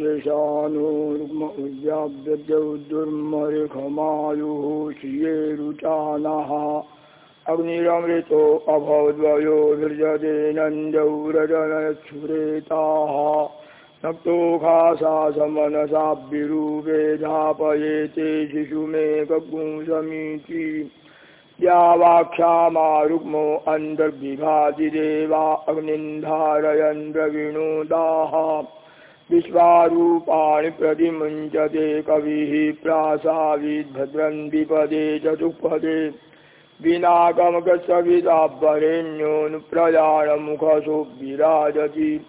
देशानुर्मव्याव्यजौ दुर्मरिखमायुः श्रियेरुचानः। अग्निरमृतो अभवद्वयो विर्जदेनन्दौ रजनच्छुरेताः नक्तोखासा समनसाब्धिरूपे धापयेते शिशुमेकगुं या वाक्षामारुग्मो अन्तर्विभाति देवा अग्निन्धारयन् प्रविणोदाः विश्वारूपाणि प्रतिमुञ्चते कविः प्रासाविद्भद्रन् विपदे चतुःपदे विनागमकसवितापरेण्योऽनुप्रयाणमुखसो विराजति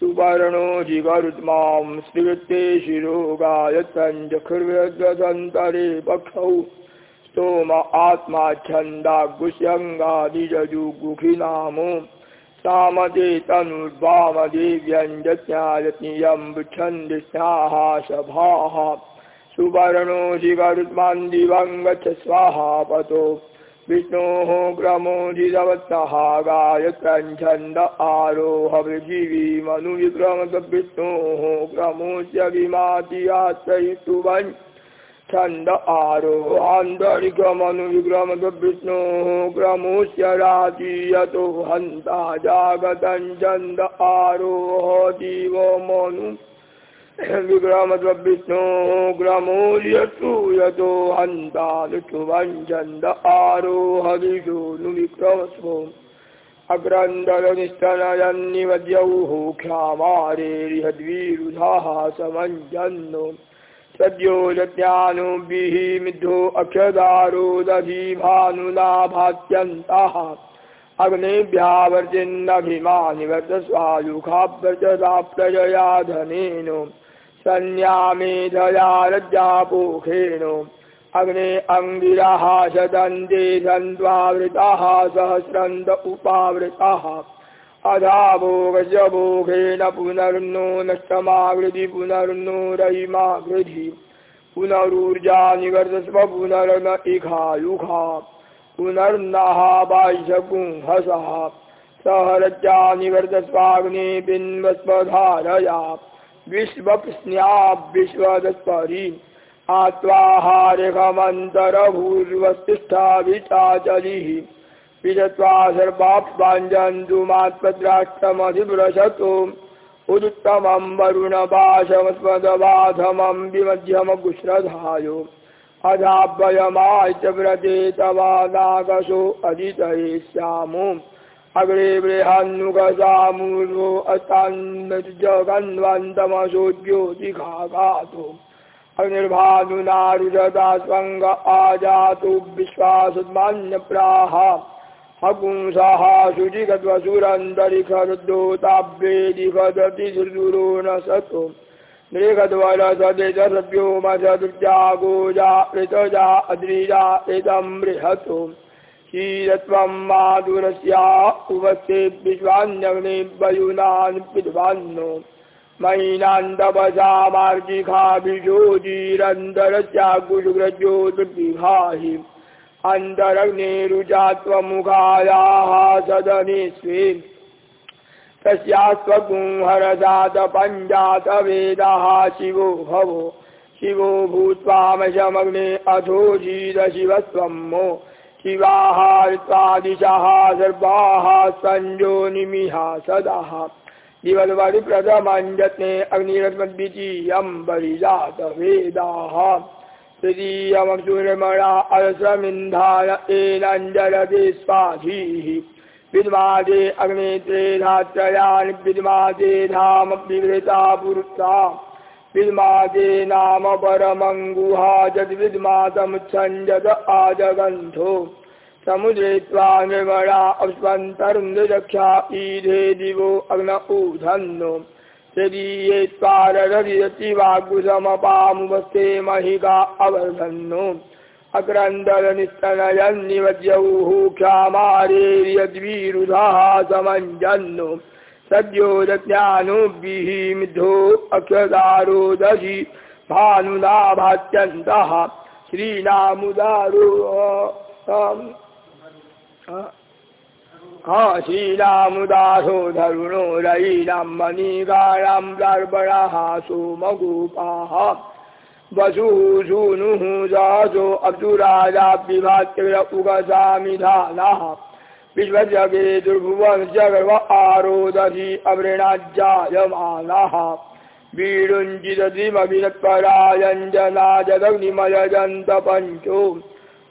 सुवर्णोऽधिगरुत्मां स्मृत्ते शिरोगायतञ्जखिर्व्यग्रसन्तरे पक्षौ। स्तोम आत्मा छन्दागुष्यङ्गादिजजुगुखिनामो सामदे तनुर्वामदेव्यञ्जज्ञायतियं छन्दिस्याः सभाः सुवर्णोऽधिगरुत्मान् दिवं गच्छ स्वाहा पतो। विष्णोः ग्रमोऽधिदवत्तः गायत्रञ्छन्द आरोह पृथिवीमनुविक्रमविष्णोः ग्रमोऽस्य विमाति यात्रयितुवन् छंद आरोहांतरिक्रमनु विक्रम विष्णु क्रमोश्य राजीयतो हंता जागत छंद आरोह जीव मनु विक्रम विष्णु क्रमोर्यसूयतो हंता शुभं छंद आरोह विषोनु विक्रम स्व अग्रंदरनिस्तनयन्निवद्यौ क्षामारेरिहद्वीरुधाः समञ्जन्नो सद्यो यज्ञानुभिः दधिभानुलाभात्यन्तः अग्नेभ्यावर्जिन्नभिमानि वर्तस्वायुखाव्रजदा प्रजया धनेन सन्न्यामेधया रज्जापोखेण अग्ने अङ्गिराः सदन्ते सन्त्वावृताः सहस्रन्त उपावृताः अधावो गजभोगेन पुनर्नो नष्टमागृधि पुनर्नो रयिमागृधि पुनरूर्जा निवर्तस्व पुनर्न इखायुखा पुनर्नः बाह्यकुंहसः सह रज्जा निवर्तस्वाग्ने बिन्वस्वधारया विश्वप्स्न्याविश्वदत्परि आत्वाहारिकमन्तरभूर्वस्तिष्ठा विचाचलिः विजत्वा वरुणपाशमस्मदबाधमं विमध्यमकुश्रधायो अधाभयमाच व्रते तवादाकशो अदितये स्यामो अग्रे बृहन्नुगसामूर्वो अस्तान्नजगन्वन्तमसो ज्योतिघाघातो अग्निर्भानुनारुजता स्वङ्ग आजातु विश्वासमान्यप्राः हपुंसः शुचिगत्वसुरन्तरिखरुद्धोताभ्येदिखदति न नृगद्वरसदितसभ्यो मसदुर्जा गोजा ऋतजा अद्रिजा इदं बृहतो। क्षीरत्वं माधुरस्या उपस्थे विश्वान्यग्ने वयुनान् विद्वान्नो मयिनान्दवशामार्जिखाभिषोजीरन्तरस्याकुशुग्रज्योतिर्विभाहि अन्तरग्नेरुजा त्वमुखायाः सदने स्वे तस्यास्त्वगुंहरजातपञ्जातवेदः शिवो भवो। शिवो भूत्वामशमग्ने अथोजीदशिवस्त्वं मो शिवाः ऋत्वादिशः सर्वाः सञ्जोनिमिह सदः। दिवद्वरिप्रथमञ्जत्ने अग्निरत्मद्वितीयं बलिजातवेदाः तृतीयमसुरमणा अलसमिन्धाय एनञ्जलति स्वाधीः विद्मादे अग्नेत्रे विद्मादे धाम विवृता पुरुषा विद्मादे नाम परमङ्गुहा यद्विद्मातमुच्छञ्जत आजगन्धो समुद्रे त्वा निर्मणा अप्स्वन्तरुन्दक्षा ईधे दिवो अग्न ऊधन्नो तदीये त्वारररियति वाग्गुसमपामुपस्थे महिका अवर्धन्नो। अक्रन्दलनिस्तनयन्निवद्यौः क्षामारेर्यद्विरुधाः समञ्जन्नो सद्यो दशि भानुलाभात्यन्तः श्रीनामुदारो शीलामुदासो धरुणो रयीनां मणिगाणां गर्भणः सोमगोपाः वसुः सूनुः सहसो अब्दुराजाभिभात्य उगसामिधानः। विश्वजगे दुर्भुवन् जगर्व आरोदधि अवृणाज्जायमानः। वीरुञ्जितधिमभिरत्परायञ्जनाजदग्निमयजन्त पञ्चो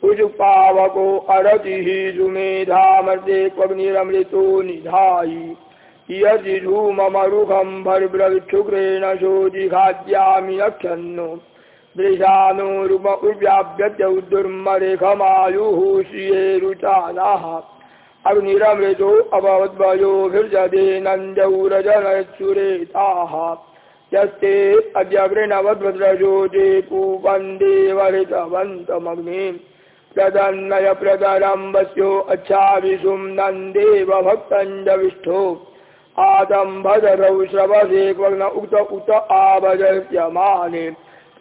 कुजुपावको अरतिः सुमेधामर्दे क्वग्निरमृतो निधायि। यजिधूममरुखं भर्ब्रविक्षुक्रेण शोजिखाद्यामि नक्षन्नो वृषानोरुम उव्याभ्यत्यौ दुर्मरेखमायुः श्रियेरुचानः अग्निरमृतो अभवद्वयोभिर्जदे नन्दौरजनच्छुरेताः यस्ते अद्य गृणवद्भद्रजोजे पूपन्देवहृतवन्तमग्निम् प्रदन्नयप्रदरम्बस्यो अच्छाविषुं नन्देव भक्तञ्जविष्ठो आदम्भदरौ श्रवसे क्वग्न उत उत आवजयमाने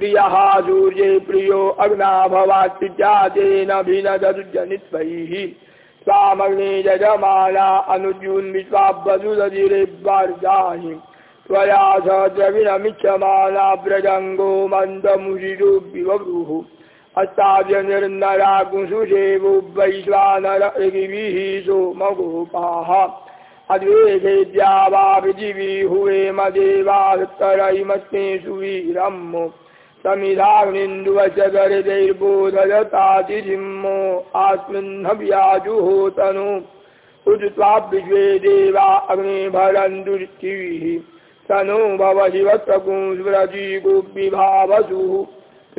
प्रियः सूर्ये प्रियो अग्ना भवात्जातेन भिनदुर्जनित्वैः स्वामग्ने यजमाना अनुजून् विश्वाब्बसुदधिरेब्बार्जाहि त्वया स द्रविणमिच्छमाना व्रजङ्गो मन्दमुषिरुब्बिवभ्रुः अस्ताव्यनिर्नराकुशुषेवो वैश्वानरगिभिः सोमगोपाः अद्वेदेद्या वा पृथिवी हुवेम देवास्तरैमस्मे सुवीरम् समिधाग्निन्दुवचगरिदैर्बोधयतातिथिम्मो आस्मिन्नव्याजुहोतनु। उद्त्वा विश्वे देवा अग्निभरन्दुर्चिभिः स नो भव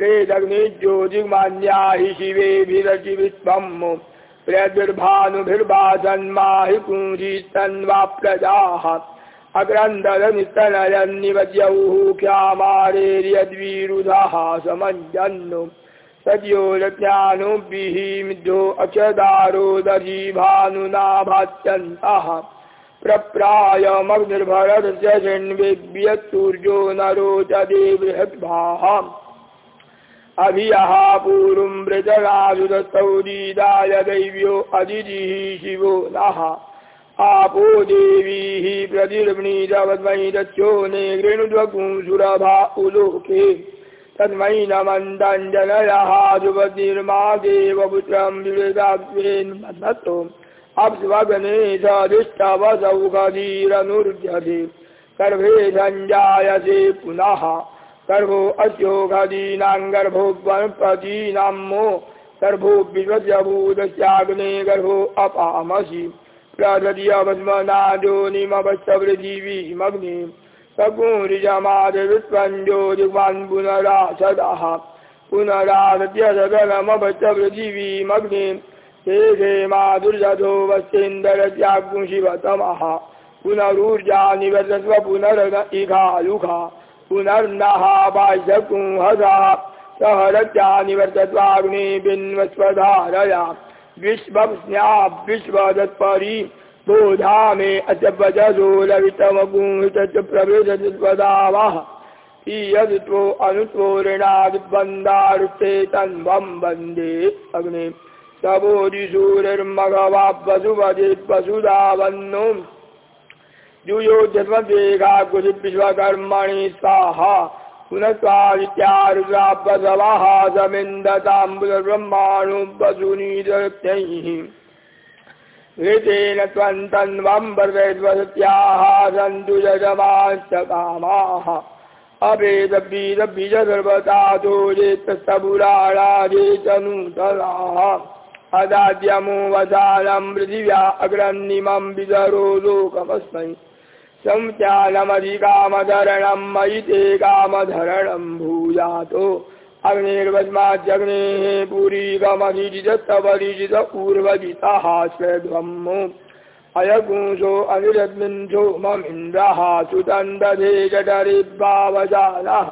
शिवत्वकुंस्व्रजी गोपिभावसुः प्रेदग्निज्योतिमान्या हि शिवेभिरचिवित्वम् प्रद्भिर्भानुभिर्भासन्माहि पुंसीस्तन्वा प्रजाः अक्रन्ददनिस्तनयन्निवद्यौः क्ष्यामारेर्यद्विरुधः समञ्जन्नु सद्यो दधीभानुनाभात्यन्तः प्रप्रायमग्निर्भरस्य शृण्वेद्यत्सूर्यो नरो च देवृहद्भाः अभियः पूर्वं मृतराजुदस्तौरीदाय दैव्यो अदितिः शिवो नः। आपो देवीः दत्यो ने गृणुद्वकुंसुरभा उलोके। तन्मयि नमन्दञ्जनयः जुवतिर्मादेवपुत्रं विवृतात्वेन्मत्तो अप्स्वगने सदिष्टवसौखधीरनुर्जते गर्भे सञ्जायसे पुनः सर्वो अद्योगदीनां गर्भो वनपदीनां मो सर्वो सग्ने गर्भो अपामसि। प्रददीयवस्मनादोनिमवस्तवृजीवीमग्निं सगुरिजमादवित्वञ्जोजुवान् पुनरासदः पुनरासत्यसदनमवस्तवृजीवीमग्निं हे हे माधुर्यधो पुनरूर्जा निवर्तस्व पुनरन इघायुघा। पुनर्नः बाह्यकुंहसा सहरत्या निवर्तत्वाग्नि बिन्वस्वधारया विश्वस्न्याविश्वदत्परी बोधा मे अत्यपजसो लवितमगुंहितच प्रवेशवदावः ईयद्त्वो अनुत्वो ऋणाद्बन्दारुते तन्वं वन्दे अग्ने। सबोधिसूरिर्मघवावसुवजित्वसुधावन्नो जुयोजन्मदेघाकुजिविश्वकर्मणि स्वाहा। समिन्दताम्बुलब्रह्माणो वसुनीतैः ऋतेन त्वन्तन्वं वर्तयद्वसत्याः सन्तु यजमाश्च कामाः अभेदबीदबीजसर्वतातो चेत्तस्तबुराणादे च नूतनाः। अदाद्यमो वसानं पृथिव्या अग्रन्निमं विदरो लोकमस्मै संत्यानमधिकामधरणं मयि ते कामधरणं भूयातो। अग्निर्वस्माज्जग्नेः पुरीकमधिजितस्तवरिजित पूर्वजितः स्वध्वम् अयपुंसो अनिरद्मिन्सो ममिन्द्रः सुतन्दधे जठरिभावजानः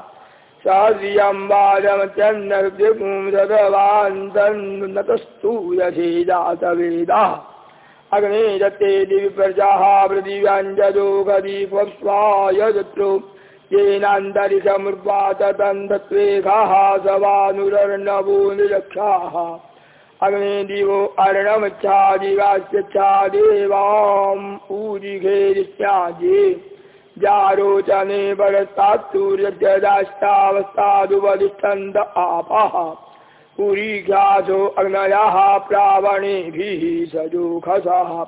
सहस्रियं वाजमत्यन्नपुंसदवान्तस्तु यथे जातवेदः अग्ने दत्ते दिवि प्रजाः पृथिव्याञ्जदोगदीपस्वाय दत्रो येनान्तरिसमुर्वात तन्धत्वेघाः स वानुरर्णवो निरक्षाः अग्ने दिवो जारोचने परस्तात्सूर्यदाष्टावस्तादुपतिष्ठन्त आपः पुरीघ्यासो अग्नयः प्रावणेभिः सजोखसः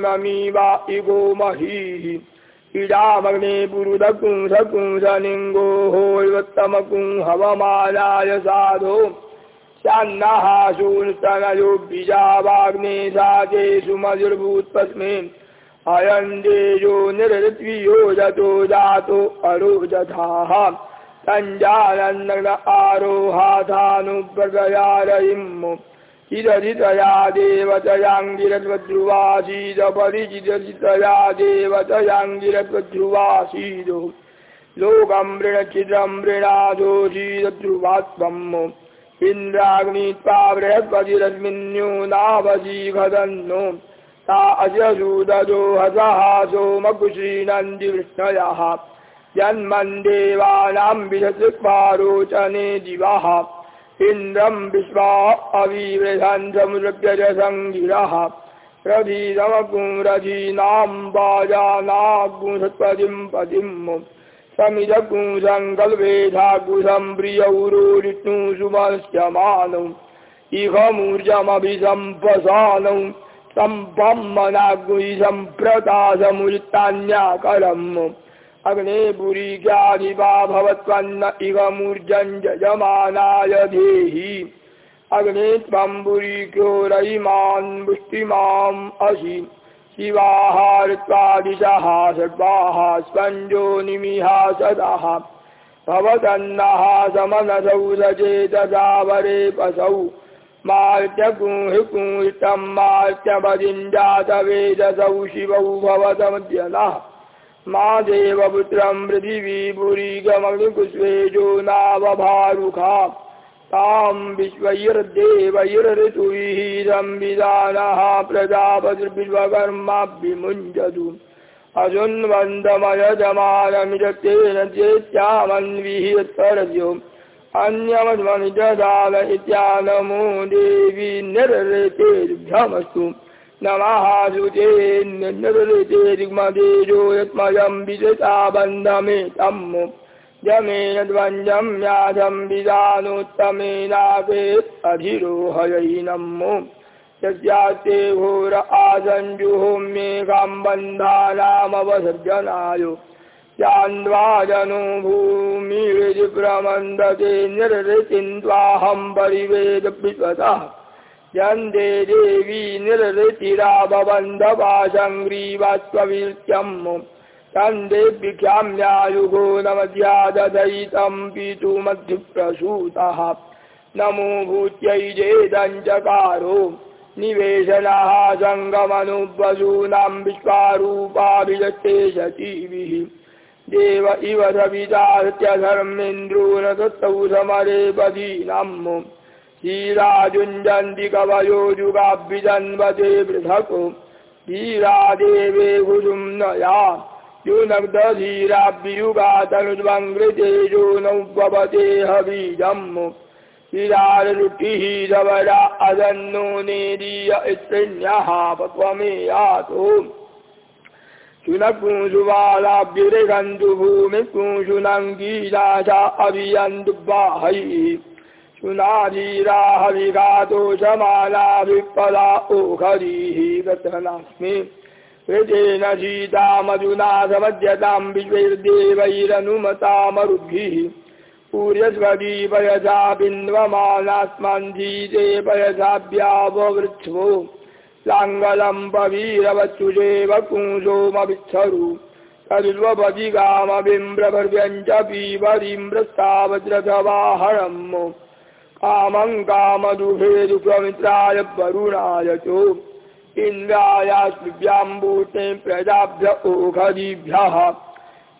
नमी वा इगो महीः। इडामग्ने पुरुदकुंसकुंसनिङ्गोहोत्तमकुं हवमानाय साधो। स्यान्नः शूनस्तनयो बीजावाग्ने साचे सुमजुर्भूत्पस्मे अयं देजो निरृत्वियो जतो जातो अरोजथाः आरोहाधानुव्रतयारयिम् चिरजितया देवतयाङ्गिरद्वध्रुवासीदपरिचितजितया देवतयाङ्गिरद्वध्रुवासीदो लोकं मृणचिद्रं मृणादोषीदध्रुवात्वम् इन्द्राग्नि त्वा बृहस्पतिरस्मिन्न्यूनावसीघदन्नो ता अजसूदजो हसहासो मकुशीनन्दिवृष्णयः जन्मन् देवानां दिवः इन्द्रं विश्वा अविवृधन् समुद्रव्यजसङ्गिरः रथीरमकुंरथीनां वाजानागुंसत्पदिं पदिम् समिदकुंसङ्कल्पेधाकुशं प्रियौरोरिष्णु सुमस्यमानौ इहमूर्जमभिसम्पसानौ सम्प्रतासमुत्तान्याकरम् अग्ने पुरीज्ञाधिपा भवत्वन्न इव मूर्जञ्जयमानाय धेहि अग्ने त्वं पुरीक्यो रयिमान् पुष्टिमाम् असि। शिवाहारत्वादिशः सर्वाः स्पञ्जो निमिहा सदः। भवतन्नः समनसौ सचेतसावरे पसौ। मार्त्यकुंहिकुंहितं मार्त्यपदिञ्जातवेदसौ शिवौ भवतमद्यनः मा देवपुत्रं पृथिवीपुरीगमग्निकुस्वेजो नावभारुखा। तां विश्वैर्देवैर्ऋतुभिः संविधानः प्रजापतिर्विश्वकर्माभिमुञ्जतु। अशुन्वन्दमयजमानमिजतेन चेत्यामन्विहितरस्यो अन्यमध्वनिजदान इत्यानमो देवी निर्ऋतेर्भ्यमस्तु नमः सुते निर्ऋतेर्मदेजो यत्मयं विजता बन्धमेतम् जमेन द्वन्द्वं व्याधं विधानोत्तमेनापेत् अधिरोहयैनम् यस्यास्ते घोर आसञ्जुहोम्येकां बन्धानामवसर्जनाय यान्द्वाजनो भूमिहृदि प्रमन्दते निर्ऋतिं विश्वतः यन्ते देवी निर्ऋतिराभवन्धपाशङ्ग्रीवस्त्ववीर्त्यम् तन्देव्यख्याम्यायुगो नमध्यादधयितं पितुमध्युप्रसूतः। नमो भूत्यै चेदञ्चकारो निवेशनः सङ्गमनुवसूनां विश्वारूपाभिजते शचीभिः देव इव सवितार्त्यधर्मेन्द्रो न दत्तौ समरे पदीनम् धीराजुञ्जन्ति कवयो जुगाभ्यजन्वते पृथक् धीरादेवे गुरुं नया युनग्धीराभ्युगातनुद्वङ्कृतेजो नौपवते हबीजम्। विरालुटिः रवरा अदन्नो नेदीय इत्रिण्यः पक्वमेयातो। शुनकुंसुबालाभ्युरिगन्तु भूमिकुंशुनङ्गीराशा अभियन्तु बाहैः शुनाधीराः विघातो समाला विपदा ओखरीः गतनास्मि कृतेन सीतामधुना समध्यतां विश्वैर्देवैरनुमतामरुद्भिः पूर्यस्वदीपयसा बिन्वमानास्मान् धीते पयसाभ्याववृच्छो लाङ्गलं पवीरवत्सुजेव पुंसोमविच्छरु तदुर्वपदिगामबिम्ब्रभर्व्यञ्च पीवरीम्रस्तावज्रथवाहणम् कामं कामदुभेदुप्रमित्राय वरुणाय च। इन्द्रायास्भ्याम्बूते प्रजाभ्य ओखदीभ्यः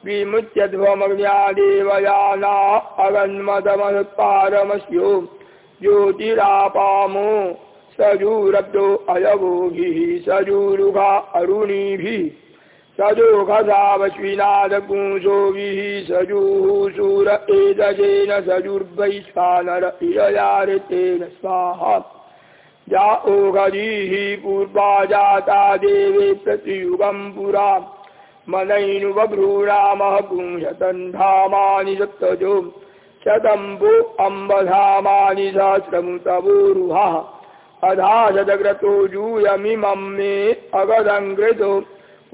विमुच्यध्वमग्न्यादेवयाना अगन्मदमत्पारमस्यो ज्योतिरापामो सजूरब्दो अयवोभिः सजूरुघा अरुणिभिः सजोघसावश्विनादपुंसोभिः सजुः शूर एतजेन सजुर्वैश्वानर इरयारितेन स्वाहा जा ओघजीः पूर्वा जाता देवे प्रतियुगम् पुरा। मनैनुबभ्रूणामः पुंशतन्धामानि सप्तजो। शतम्बो अम्बधामानि सहस्रमुतवोरुहः। अधा शतक्रतो जूयमिमं मे अगदङ्कृतो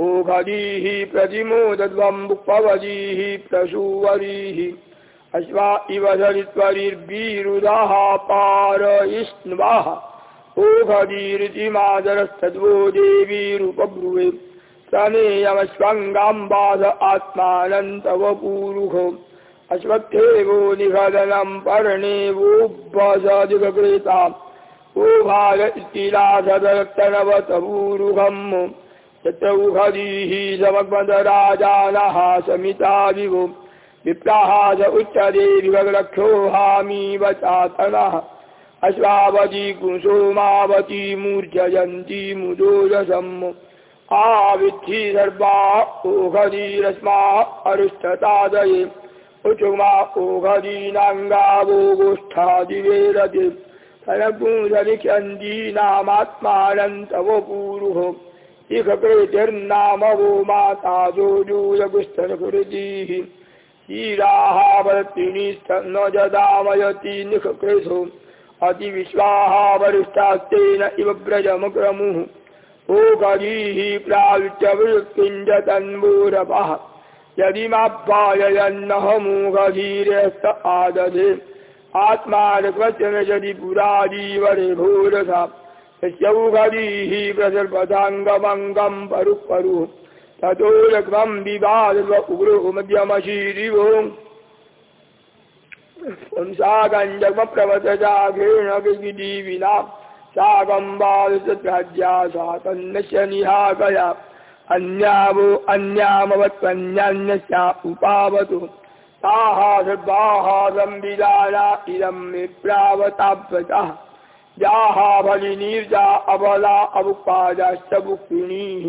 ओघदीः प्रतिमोदद्वम्बुपवदीः प्रसूवरीः। अश्वा इव सरित्वरिर्वीरुदाः पारयिष्ण्वः। ओघदीरिति मादरस्तद्वो देवीरुपब्रुवे। सनेयमश्वङ्गाम्बाध आत्मानन्तवपूरुहो अश्वत्थेवो निषदनं पर्णेवोऽभ्वसदिगकृता ओभाग इति चतुर्हदीः समग्मदराजानः समिता विभो विप्राः च उच्चदे विभगलक्षोहामीव चातनः। अश्वावती कुसुमावती मूर्जयन्ती मुदोजसम् आविद्धि सर्वा ओघदीरस्मा अरुष्ठतादये उचुमा ओघदीनाङ्गावो गोष्ठादिवेरते फलपुंसलिख्यन्दीनामात्मानन्तव पूरुः इखकृतिर्नाम वो माता जोजूयगुष्ठनकृतिः क्षीराः वरत्रिणीस्तन्न जदामयति निखकृशो अतिविश्वाः वरिष्ठास्तेन इव व्रजमक्रमुः ओकरीः प्रावित्यवृत्तिञ्जतन्वोरपः यदि माप्यायन्नहमूघधीरस्त आदधे। आत्मानक्वचन यदि पुराजीवरे भूरसा यस्यौघरीः प्रसर्पदाङ्गमङ्गम् परुः ततो रक्वम् विवादव उग्रो मध्यमशीरिवो पुंसागञ्जमप्रवतजाघेण विना सागम्बादुतज्ञा सा तन्नस्य निहाकया अन्यावो अन्यामवत्वन्यान्यस्या उपावतु। ताः सर्वाः संविदाना इदं विप्रावताभ्यतः याः बलिनीर्जा अबला अवुपादाश्च बुक्मिणीः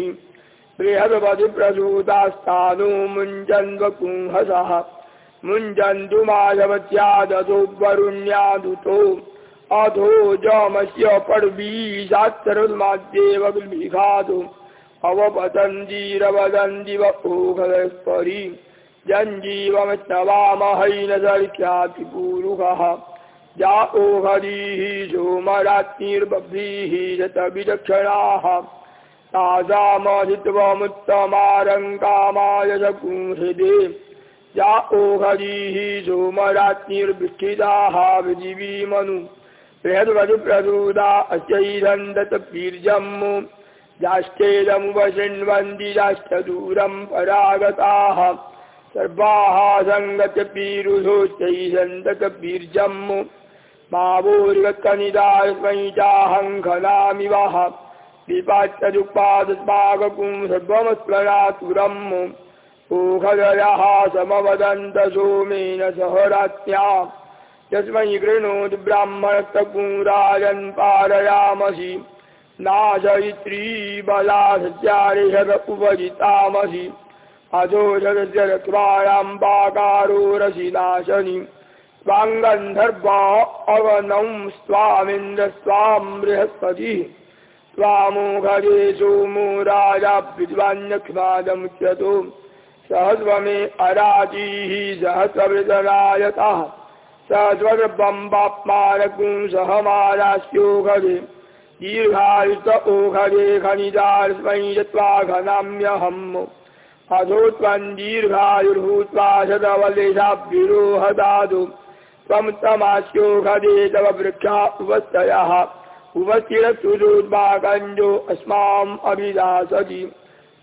बृहद्वधिप्रसूतास्तानो मुञ्जन्वकुंहसः मुञ्जन्तु माधवत्यादतो वरुण्यादुतो अधो जमस्य पर्वीशात्सरुन्माद्येवघातु अवपतन्तीरवदन्दिव ओघस्परी जञ्जीवमस्तवामहैन सर्ख्याति पूरुखः जाओ हरी झूमरात्निर्बभ्रीः जतविचक्षणाः ताजामहित्वमुत्तमारङ्कामाय जगुंहृदे या ओहरीः झूमरात्निर्विष्ठिताः विजीवीमनु। बृहद्वधुप्रसूदा अचैरन्दतपीर्जम् जाश्चेदमुपशृण्वन्ति जाश्चदूरम् परागताः। सर्वाः सङ्गतपीरुधोच्चैरन्दतपीर्जम् पीरुषोच्चैरन्दतवीर्जम् मावोर्गत्कनिदास्मै चाहङ्खलामिवः विपाच्यदुपादस्माककुं सर्वमस्मरातुरम् ओखदयः समवदन्त सोमेन सह राज्ञा यस्मै गृह्णोति ब्राह्मणस्तपुराजन् पारयामसि। नाशयित्री बलासत्यारिषद उपजितामसि। अधो जगजरत्वायाम्बाकारो रसि स्वाङ्गन्धर्वा अवनौ स्वामिन्द्रस्वां बृहस्पतिः स्वामोघरे सोमो राजा विद्वान्यक्ष्मादमुच्यतो सहस्वमे अराजीः सहस्रवृतनायतः सहस्रबम्बात्मानकुंसहमारास्योघरे दीर्घायुत ओघरे खनिजास्मै यत्वा घनाम्यहम्। अधो त्वं दीर्घायुर्भूत्वा शतवलेशाभ्युरोहदातु त्वं तमास्योघरे तव वृक्षा उपस्थयः। उपस्थिरसुदुर्वाकञ्जो अस्माम् अभिदासति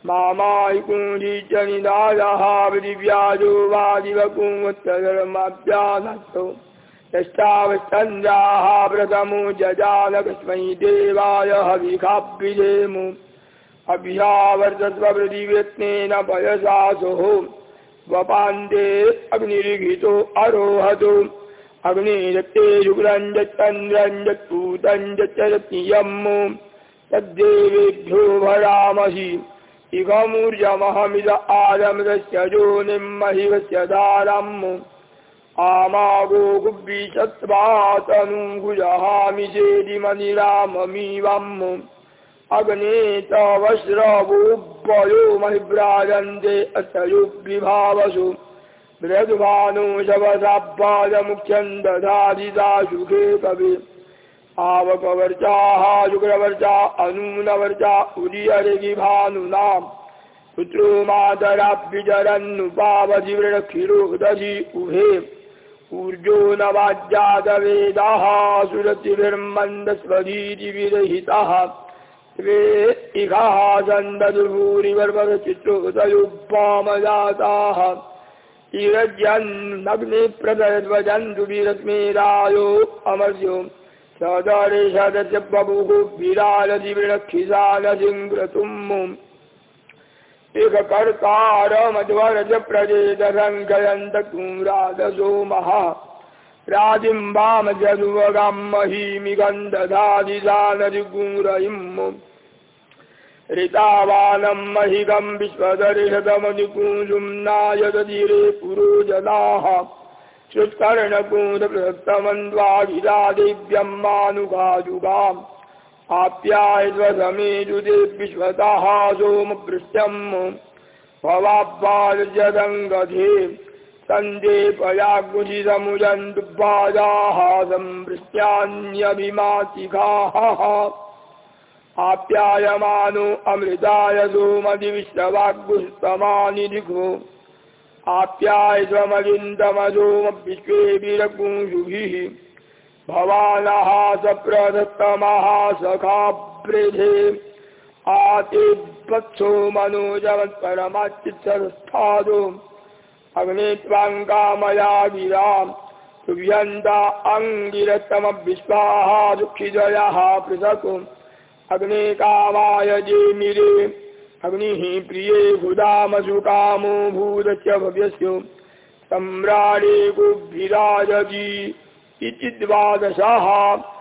मामायिकुञ्जी च निदायः दिव्याजो वादिवकुङ्गुत्तधर्माभ्यानस्तौ यष्टावश्चन्द्राः प्रथमो जजालकस्मै देवाय हविखाभ्युजेमु अभ्यावर्तत्वपृथिव्यत्नेन पयसा सोः वपान्ते अग्निरिघितो अरोहतो अग्निरक्ते शुक्लञ्जच्चन्द्रञ्जत्पूतञ्जच्चरत्नियम् तद्देवेभ्यो भरामसि इगमूर्जमहमिद आदमृतस्य जोनिम्महिवस्य दारम् आमागो गुब्बीचत्वातनुगुजहामि चेदिमनिराममीवम् अग्ने तवश्रवोपयो महिभ्राजन्ते अथयुग्विभावसु मृदुभानु शवसापादमुख्यं दधादिदाशुखे कवि आवकवर्चाः शुक्रवर्चा अनूनवर्चा उदीयरिभानुनाम् पुत्रो मातराभ्युचरन्नुपावधिवृक्षिरोदधि उभे। ऊर्जो न वाज्यातवेदाः सुरतिभिर्मन्दस्वधीतिविरहितः। स्वे इहाः सन्ददुभूरिवर्वचित्रोदयुपामजाताः अमर्यो। सदरे सदस्य बभुः विरालदिवृक्षिसालसिङ्ग्रतुम् एककर्तारमध्वरज प्रजेदसङ्कयन्तकुम्रादसोमः राजिम्बामजनुवगां महीमि गन्धधादिदानदिगुरयिम् ऋतावानं महिगं विश्वदर्शतमनुकुसुम्नायदधिरे पुरो जनाः श्रुत्कर्णकूटप्रदत्तमन्द्वागिरादिव्यं मानुगाजुगाम्। आप्यायध्वसमेजुदे विश्वतः सोमभृत्यम् भवाब्बाजदङ्गधे सन्देपयागुजिसमुजन्तुबाजाः संवृत्यान्यभिमातिघाः आप्यायमानो अमृताय सोमदिविश्ववाग्गुस्तमानि दिघो आप्यायस्वमगिन्दमसोमविश्वेभिरकुंशुभिः भवानः सप्रदत्तमः सखावृधे आतिवत्सो मनोजवत्परमाचित्संस्थादो अग्ने त्वां कामया गिराम् तुभ्यन्ता अङ्गिरतमविश्वाः दुःखिजयः पृथक् अग्ने कामाय जेमिरे अग्निः प्रिये हुदामसुकामो भूतस्य भव्यस्य। सम्राणे गुभिराजगी इति द्वादशः